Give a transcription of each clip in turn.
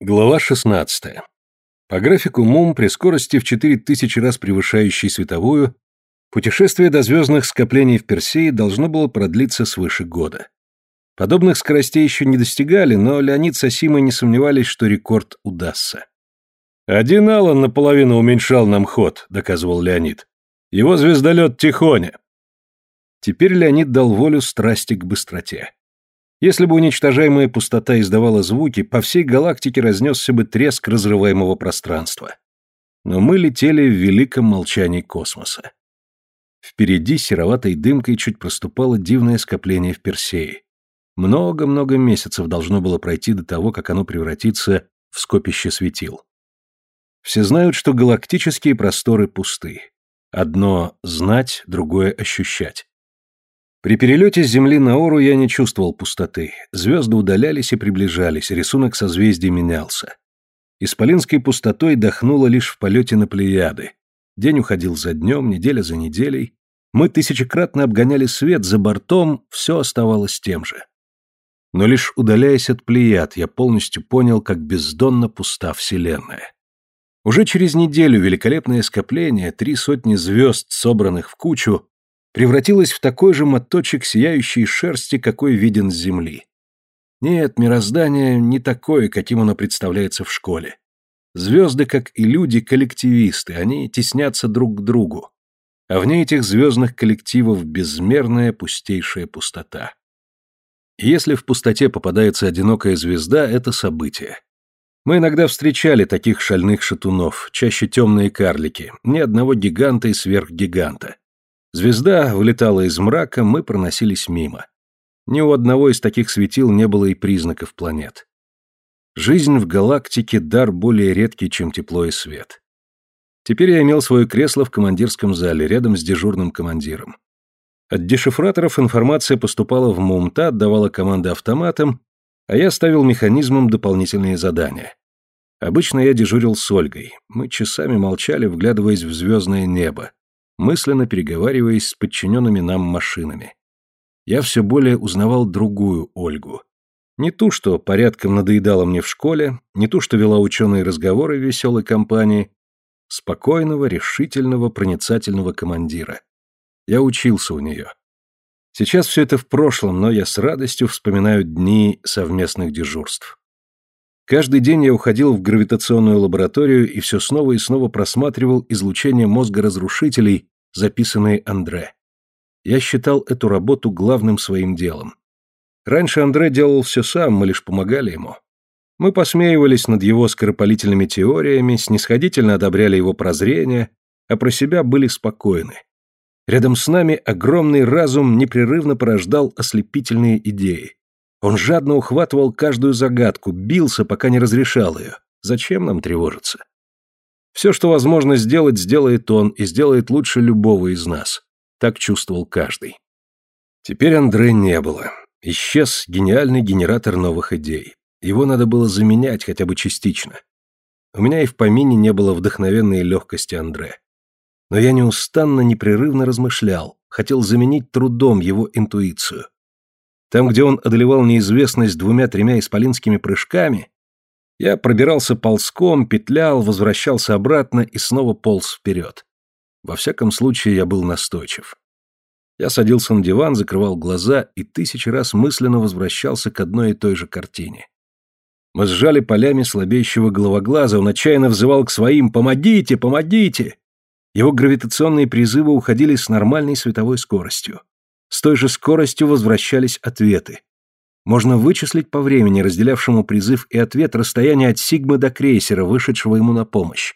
Глава 16. По графику МУМ при скорости в 4000 раз превышающей световую, путешествие до звездных скоплений в Персее должно было продлиться свыше года. Подобных скоростей еще не достигали, но Леонид с Асимой не сомневались, что рекорд удастся. «Один Аллан наполовину уменьшал нам ход», — доказывал Леонид. «Его звездолет Тихоня». Теперь Леонид дал волю страсти к быстроте. Если бы уничтожаемая пустота издавала звуки, по всей галактике разнесся бы треск разрываемого пространства. Но мы летели в великом молчании космоса. Впереди сероватой дымкой чуть проступало дивное скопление в Персее. Много-много месяцев должно было пройти до того, как оно превратится в скопище светил. Все знают, что галактические просторы пусты. Одно — знать, другое — ощущать. При перелете с Земли на Ору я не чувствовал пустоты. Звезды удалялись и приближались, рисунок созвездий менялся. Исполинской пустотой дохнуло лишь в полете на Плеяды. День уходил за днем, неделя за неделей. Мы тысячекратно обгоняли свет, за бортом все оставалось тем же. Но лишь удаляясь от Плеяд, я полностью понял, как бездонно пуста Вселенная. Уже через неделю великолепное скопление, три сотни звезд, собранных в кучу, превратилась в такой же моточек сияющей шерсти, какой виден с земли. Нет, мироздание не такое, каким оно представляется в школе. Звезды, как и люди, коллективисты, они теснятся друг к другу. А вне этих звездных коллективов безмерная пустейшая пустота. Если в пустоте попадается одинокая звезда, это событие. Мы иногда встречали таких шальных шатунов, чаще темные карлики, ни одного гиганта и сверхгиганта. Звезда вылетала из мрака, мы проносились мимо. Ни у одного из таких светил не было и признаков планет. Жизнь в галактике – дар более редкий, чем тепло и свет. Теперь я имел свое кресло в командирском зале, рядом с дежурным командиром. От дешифраторов информация поступала в МУМТА, отдавала команды автоматом, а я ставил механизмом дополнительные задания. Обычно я дежурил с Ольгой. Мы часами молчали, вглядываясь в звездное небо, мысленно переговариваясь с подчиненными нам машинами. Я все более узнавал другую Ольгу. Не ту, что порядком надоедала мне в школе, не ту, что вела ученые разговоры в веселой компании, спокойного, решительного, проницательного командира. Я учился у нее. Сейчас все это в прошлом, но я с радостью вспоминаю дни совместных дежурств. Каждый день я уходил в гравитационную лабораторию и все снова и снова просматривал излучение мозга разрушителей, записанные Андре. Я считал эту работу главным своим делом. Раньше Андре делал все сам, мы лишь помогали ему. Мы посмеивались над его скоропалительными теориями, снисходительно одобряли его прозрения, а про себя были спокойны. Рядом с нами огромный разум непрерывно порождал ослепительные идеи. Он жадно ухватывал каждую загадку, бился, пока не разрешал ее. Зачем нам тревожиться? Все, что возможно сделать, сделает он и сделает лучше любого из нас. Так чувствовал каждый. Теперь Андре не было. Исчез гениальный генератор новых идей. Его надо было заменять хотя бы частично. У меня и в помине не было вдохновенной легкости Андре. Но я неустанно, непрерывно размышлял, хотел заменить трудом его интуицию. Там, где он одолевал неизвестность двумя-тремя исполинскими прыжками, я пробирался ползком, петлял, возвращался обратно и снова полз вперед. Во всяком случае, я был настойчив. Я садился на диван, закрывал глаза и тысячи раз мысленно возвращался к одной и той же картине. Мы сжали полями слабеющего головоглаза, он отчаянно взывал к своим «Помогите! Помогите!» Его гравитационные призывы уходили с нормальной световой скоростью. С той же скоростью возвращались ответы. Можно вычислить по времени, разделявшему призыв и ответ, расстояние от Сигмы до крейсера, вышедшего ему на помощь.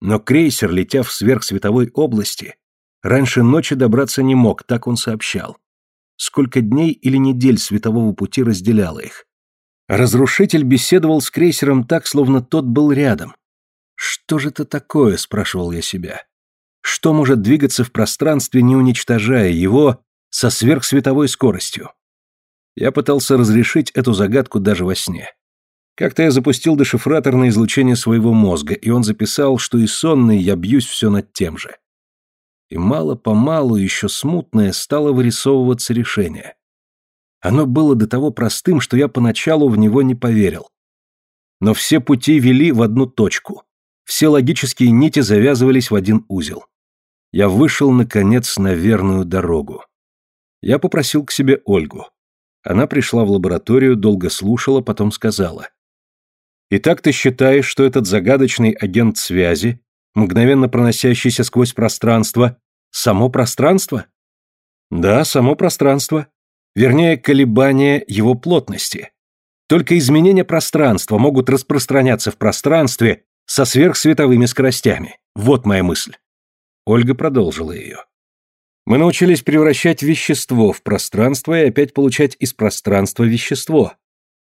Но крейсер, летя в сверхсветовой области, раньше ночи добраться не мог, так он сообщал. Сколько дней или недель светового пути разделяло их. Разрушитель беседовал с крейсером так, словно тот был рядом. «Что же это такое?» – спрашивал я себя. «Что может двигаться в пространстве, не уничтожая его, со сверхсветовой скоростью. Я пытался разрешить эту загадку даже во сне. Как-то я запустил дешифратор на излучение своего мозга, и он записал, что и сонный я бьюсь все над тем же. И мало-помалу еще смутное стало вырисовываться решение. Оно было до того простым, что я поначалу в него не поверил. Но все пути вели в одну точку. Все логические нити завязывались в один узел. Я вышел, наконец, на верную дорогу. Я попросил к себе Ольгу. Она пришла в лабораторию, долго слушала, потом сказала. «Итак, ты считаешь, что этот загадочный агент связи, мгновенно проносящийся сквозь пространство, само пространство?» «Да, само пространство. Вернее, колебание его плотности. Только изменения пространства могут распространяться в пространстве со сверхсветовыми скоростями. Вот моя мысль». Ольга продолжила ее. Мы научились превращать вещество в пространство и опять получать из пространства вещество.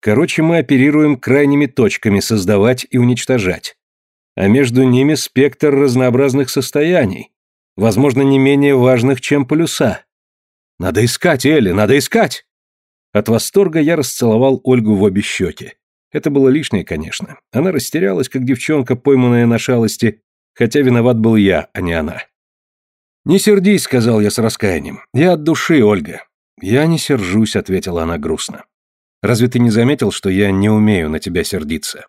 Короче, мы оперируем крайними точками создавать и уничтожать. А между ними спектр разнообразных состояний, возможно, не менее важных, чем полюса. Надо искать, Элли, надо искать! От восторга я расцеловал Ольгу в обе щеки. Это было лишнее, конечно. Она растерялась, как девчонка, пойманная на шалости, хотя виноват был я, а не она. «Не сердись», — сказал я с раскаянием. «Я от души, Ольга». «Я не сержусь», — ответила она грустно. «Разве ты не заметил, что я не умею на тебя сердиться?»